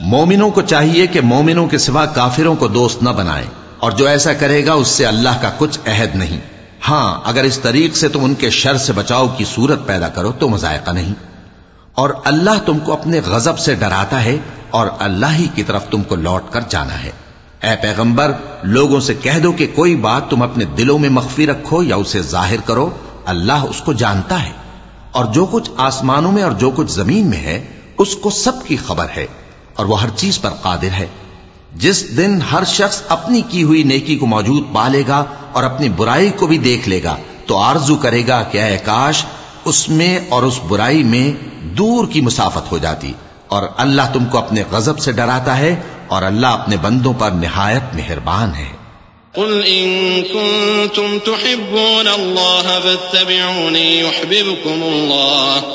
मोमिनों को चाहिए कि मोमिनों के सिवा काफिरों को दोस्त न बनाए और जो ऐसा करेगा उससे अल्लाह का कुछ अहद नहीं हाँ अगर इस तरीक से तुम उनके शर से बचाव की सूरत पैदा करो तो मजायका नहीं और अल्लाह तुमको अपने गजब से डराता है और अल्लाह ही की तरफ़ तुमको लौट कर जाना है। ए पैगंबर, लोगों से कह दो कि कोई बात तुम अपने दिलों में मख्फी रखो या उसे ज़ाहिर करो, अल्लाह उसको जानता है। और जो कुछ आसमानों में और जो कुछ ज़मीन में है, उसको सबकी खबर है, और वह हर चीज़ पर कादिर है। जिस दिन हर शख्स अपनी की हुई नेकी को मौजूद पा लेगा और अपनी बुराई को भी देख लेगा तो आरज़ू करेगा कि अः काश, उसमें और उस बुराई में दूर की मुसाफत हो जाती। और अल्लाह तुमको अपने गजब से डराता है और अल्लाह अपने बंदों पर निहायत मेहरबान है कुल इन कुंतुम तुहिब्बून अल्लाह फत्तबिऊनी युहब्बिबकुमुल्लाह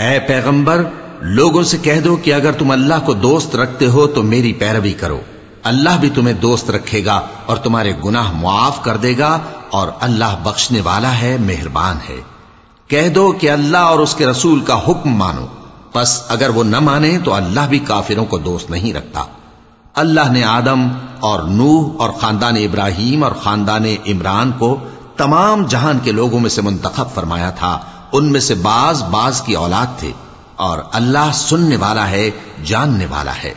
ऐ पैगंबर लोगों से कह दो कि अगर तुम अल्लाह को दोस्त रखते हो तो मेरी पैरवी करो अल्लाह भी तुम्हें दोस्त रखेगा और तुम्हारे गुनाह मुआफ कर देगा और अल्लाह बख्शने वाला है मेहरबान है कह दो कि अल्लाह और उसके रसूल का हुक्म मानो बस अगर वो न माने तो अल्लाह भी काफिरों को दोस्त नहीं रखता अल्लाह ने आदम और नूह और खानदान इब्राहिम और खानदान इमरान को तमाम जहान के लोगों में से मुंतखब फरमाया था उनमें से बाज बाज की औलाद थे और अल्लाह सुनने वाला है जानने वाला है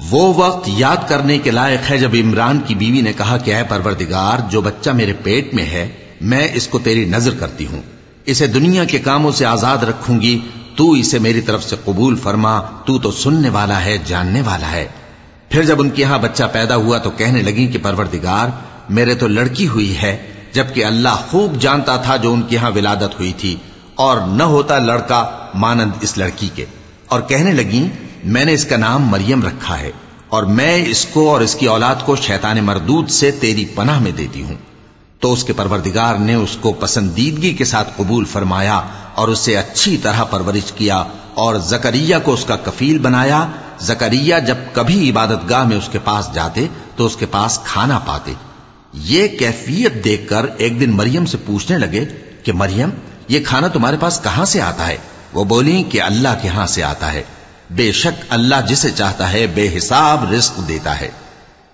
वो वक्त याद करने के लायक है जब इमरान की बीवी ने कहा कि परवरदिगार, जो बच्चा मेरे पेट में है, मैं इसको तेरी नज़र करती हूँ। इसे दुनिया के कामों से आज़ाद रखूँगी। तू इसे मेरी तरफ़ से कबूल फरमा। तू तो सुनने वाला है, जानने वाला है। फिर जब उनके यहाँ बच्चा पैदा हुआ तो कहने लगी कि, परवरदिगार, मेरे तो लड़की हुई है, जबकि अल्लाह खूब जानता था जो उनके यहाँ विलादत हुई थी, और न होता लड़का मानंद इस लड़की के। और कहने लगी मैंने इसका नाम मरियम रखा है और मैं इसको और इसकी औलाद को शैतान मरदूद से तेरी पनाह में देती हूँ। तो उसके परवरदिगार ने उसको पसंदीदगी के साथ कबूल फरमाया और उसे अच्छी तरह परवरिश किया और जकरिया को उसका कफील बनाया। जकरिया जब कभी इबादतगाह में उसके पास जाते तो उसके पास खाना पाते। ये कैफियत देखकर एक दिन मरियम से पूछने लगे कि, मरियम, ये खाना तुम्हारे पास कहाँ से आता है? वो बोली कि, अल्लाह के यहाँ से आता है। बेशक अल्लाह जिसे चाहता है बेहिसाब रिस्क देता है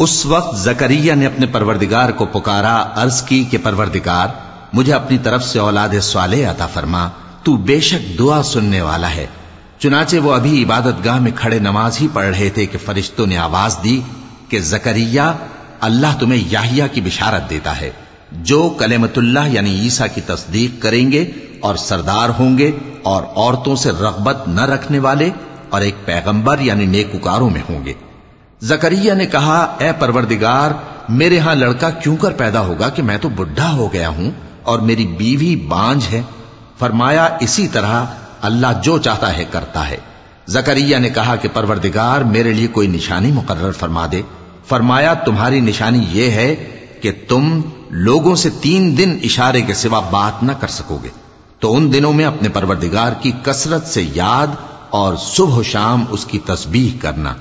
उस वक्त जकरिया ने अपने परवरदिगार को पुकारा अर्ज की कि परवरदिगार मुझे अपनी तरफ से औलाद स्वाले अता फरमा तू बेशक दुआ सुनने वाला है चुनाचे वो अभी इबादत गाह में खड़े नमाज ही पढ़ रहे थे कि फरिश्तों ने आवाज दी कि जकरिया अल्लाह तुम्हें याहिया की बिशारत देता है, जो कलेमतुल्लाह यानी ईसा की तस्दीक करेंगे और सरदार होंगे और औरतों से रगबत न रखने वाले और एक पैगंबर यानी नेकुकारों में होंगे। जकरिया ने कहा, ए परवरदिगार, मेरे यहाँ लड़का क्यों कर पैदा होगा कि मैं तो बुढ़ा हो गया हूँ और मेरी बीवी बांझ है? फरमाया, इसी तरह अल्लाह जो चाहता है करता है। जकरिया ने कहा कि, परवरदिगार, मेरे लिए कोई निशानी मुकर्र फरमा दे। फरमाया, तुम्हारी निशानी यह है कि तुम लोगों से तीन दिन इशारे के सिवा बात ना कर सकोगे। तो उन दिनों में अपने परवरदिगार की कसरत से याद और सुबह शाम उसकी तस्बीह करना।